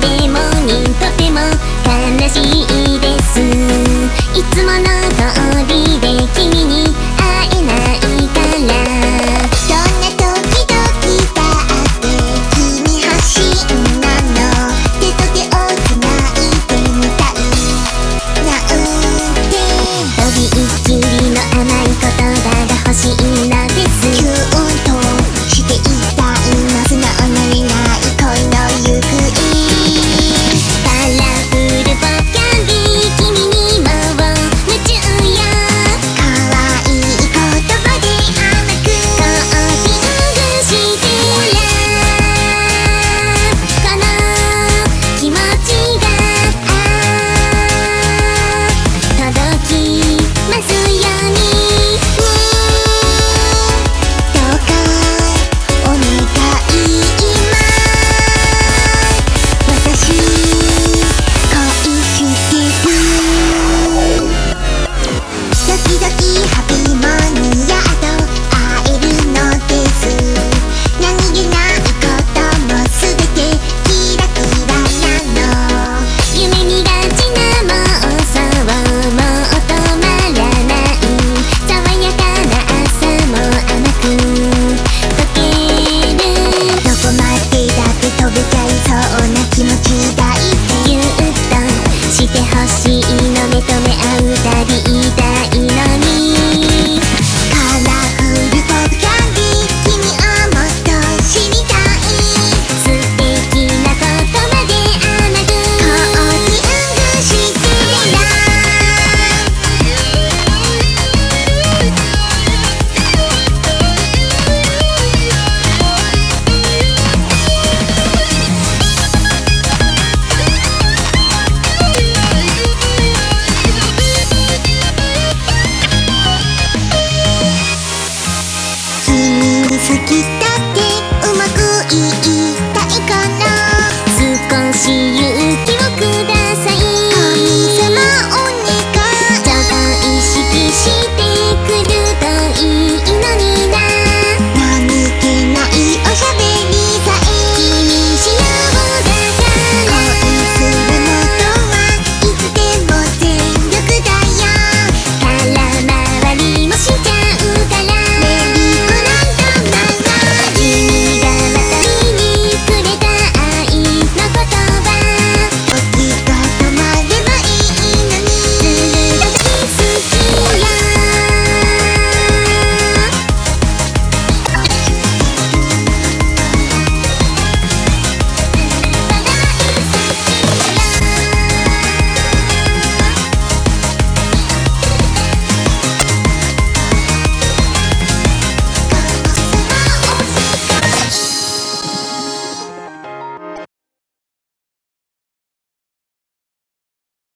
でもにとても悲しい you